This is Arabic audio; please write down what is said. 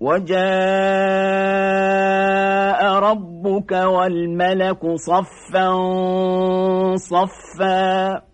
وجاء ربك والملك صفا صفا